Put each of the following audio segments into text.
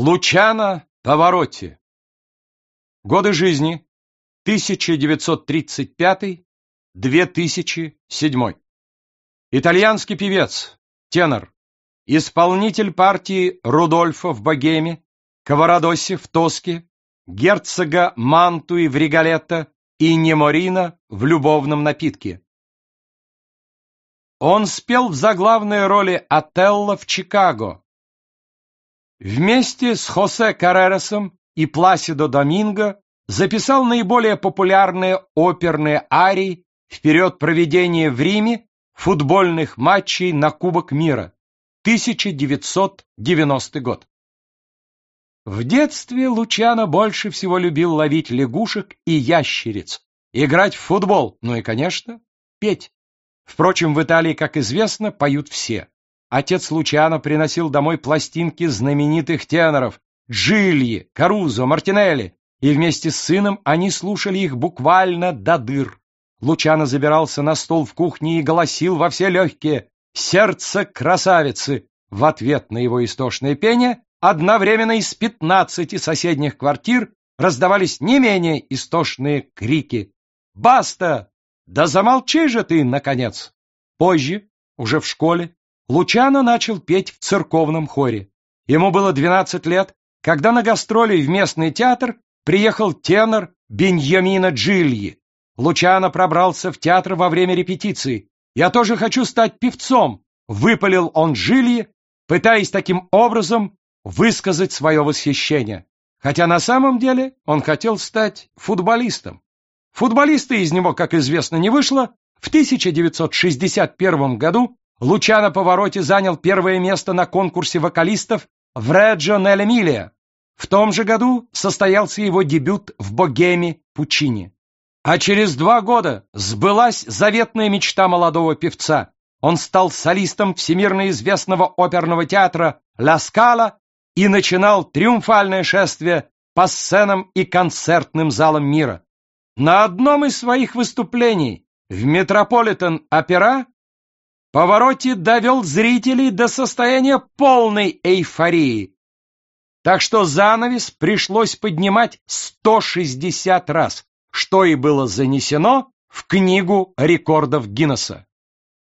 Лучано Паваротти. Годы жизни 1935-2007. Итальянский певец, тенор, исполнитель партии Рудольфа в Богеме, Каварадоси в Тоске, герцога Мантуи в Риголетто и Неморина в любовном напитке. Он спел в заглавной роли Отелло в Чикаго, Вместе с Хосе Каррерасом и Пласидо Доминго записал наиболее популярные оперные арии в период проведения в Риме футбольных матчей на Кубок мира 1990 год. В детстве Лучано больше всего любил ловить лягушек и ящериц, играть в футбол, ну и, конечно, петь. Впрочем, в Италии, как известно, поют все. Отец Лучано приносил домой пластинки знаменитых теноров Джильи, Карузо, Мартинелли, и вместе с сыном они слушали их буквально до дыр. Лучано забирался на стол в кухне и голосил во все легкие «Сердце красавицы!» В ответ на его истошное пение одновременно из пятнадцати соседних квартир раздавались не менее истошные крики «Баста! Да замолчи же ты, наконец!» Позже, уже в школе, Лучано начал петь в церковном хоре. Ему было 12 лет, когда на гастроли в местный театр приехал тенор Беньямина Джильи. Лучано пробрался в театр во время репетиции. «Я тоже хочу стать певцом», — выпалил он Джильи, пытаясь таким образом высказать свое восхищение. Хотя на самом деле он хотел стать футболистом. Футболиста из него, как известно, не вышло. В 1961 году Лучано Повороте занял первое место на конкурсе вокалистов в Реджо Нель В том же году состоялся его дебют в «Богеме» Пучини. А через два года сбылась заветная мечта молодого певца. Он стал солистом всемирно известного оперного театра «Ла Скала» и начинал триумфальное шествие по сценам и концертным залам мира. На одном из своих выступлений в Метрополитен-опера Повороте довел зрителей до состояния полной эйфории. Так что занавес пришлось поднимать 160 раз, что и было занесено в книгу рекордов Гиннесса.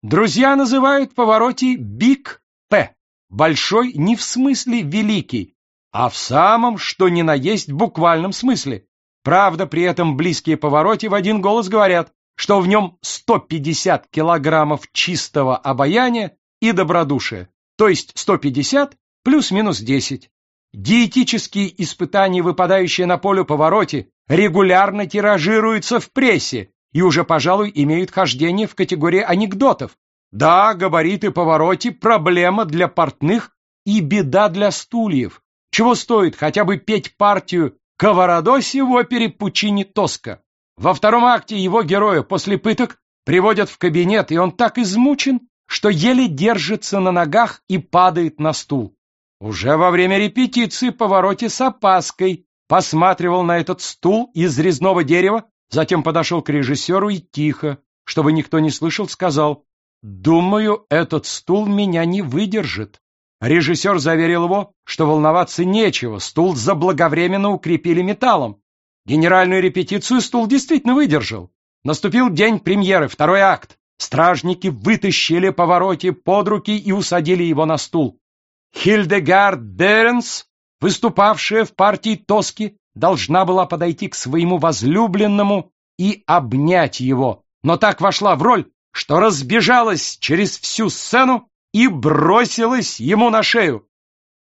Друзья называют Повороте Биг П. Большой не в смысле великий, а в самом, что ни на есть буквальном смысле. Правда, при этом близкие Повороте в один голос говорят что в нем 150 килограммов чистого обаяния и добродушия, то есть 150 плюс-минус 10. Диетические испытания, выпадающие на поле повороте, регулярно тиражируются в прессе и уже, пожалуй, имеют хождение в категории анекдотов. Да, габариты повороте – проблема для портных и беда для стульев. Чего стоит хотя бы петь партию Каварадоси в опере Пучини Тоска? Во втором акте его героя после пыток приводят в кабинет, и он так измучен, что еле держится на ногах и падает на стул. Уже во время репетиции повороте с опаской посматривал на этот стул из резного дерева, затем подошел к режиссеру и тихо, чтобы никто не слышал, сказал «Думаю, этот стул меня не выдержит». Режиссер заверил его, что волноваться нечего, стул заблаговременно укрепили металлом. Генеральную репетицию стул действительно выдержал. Наступил день премьеры, второй акт. Стражники вытащили повороте под руки и усадили его на стул. Хильдегард Беренс, выступавшая в партии Тоски, должна была подойти к своему возлюбленному и обнять его, но так вошла в роль, что разбежалась через всю сцену и бросилась ему на шею.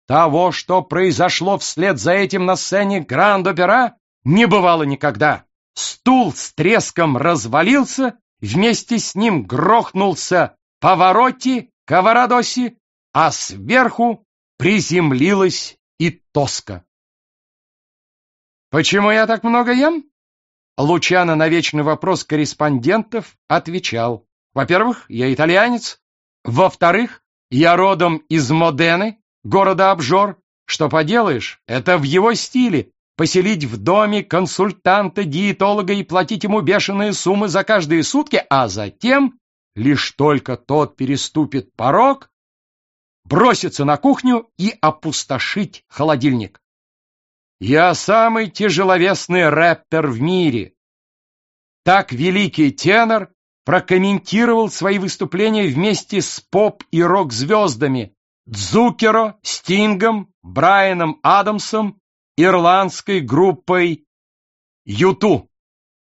Того, что произошло вслед за этим на сцене Гранд-Опера, не бывало никогда. Стул с треском развалился, вместе с ним грохнулся повороте Каварадоси, а сверху приземлилась и тоска. «Почему я так много ем?» Лучано на вечный вопрос корреспондентов отвечал. «Во-первых, я итальянец. Во-вторых, я родом из Модены, города Обжор. Что поделаешь, это в его стиле поселить в доме консультанта-диетолога и платить ему бешеные суммы за каждые сутки, а затем, лишь только тот переступит порог, броситься на кухню и опустошить холодильник. Я самый тяжеловесный рэпер в мире. Так великий тенор прокомментировал свои выступления вместе с поп- и рок-звездами Дзукеро, Стингом, Брайаном Адамсом, ирландской группой Юту.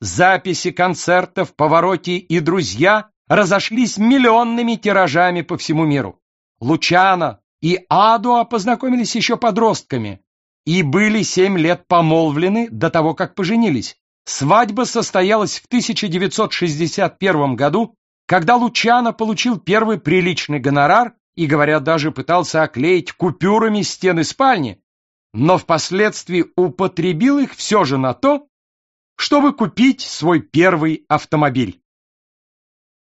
Записи концертов Повороте и друзья разошлись миллионными тиражами по всему миру. Лучано и Адуа познакомились еще подростками и были семь лет помолвлены до того, как поженились. Свадьба состоялась в 1961 году, когда Лучано получил первый приличный гонорар и, говорят, даже пытался оклеить купюрами стены спальни, но впоследствии употребил их все же на то, чтобы купить свой первый автомобиль.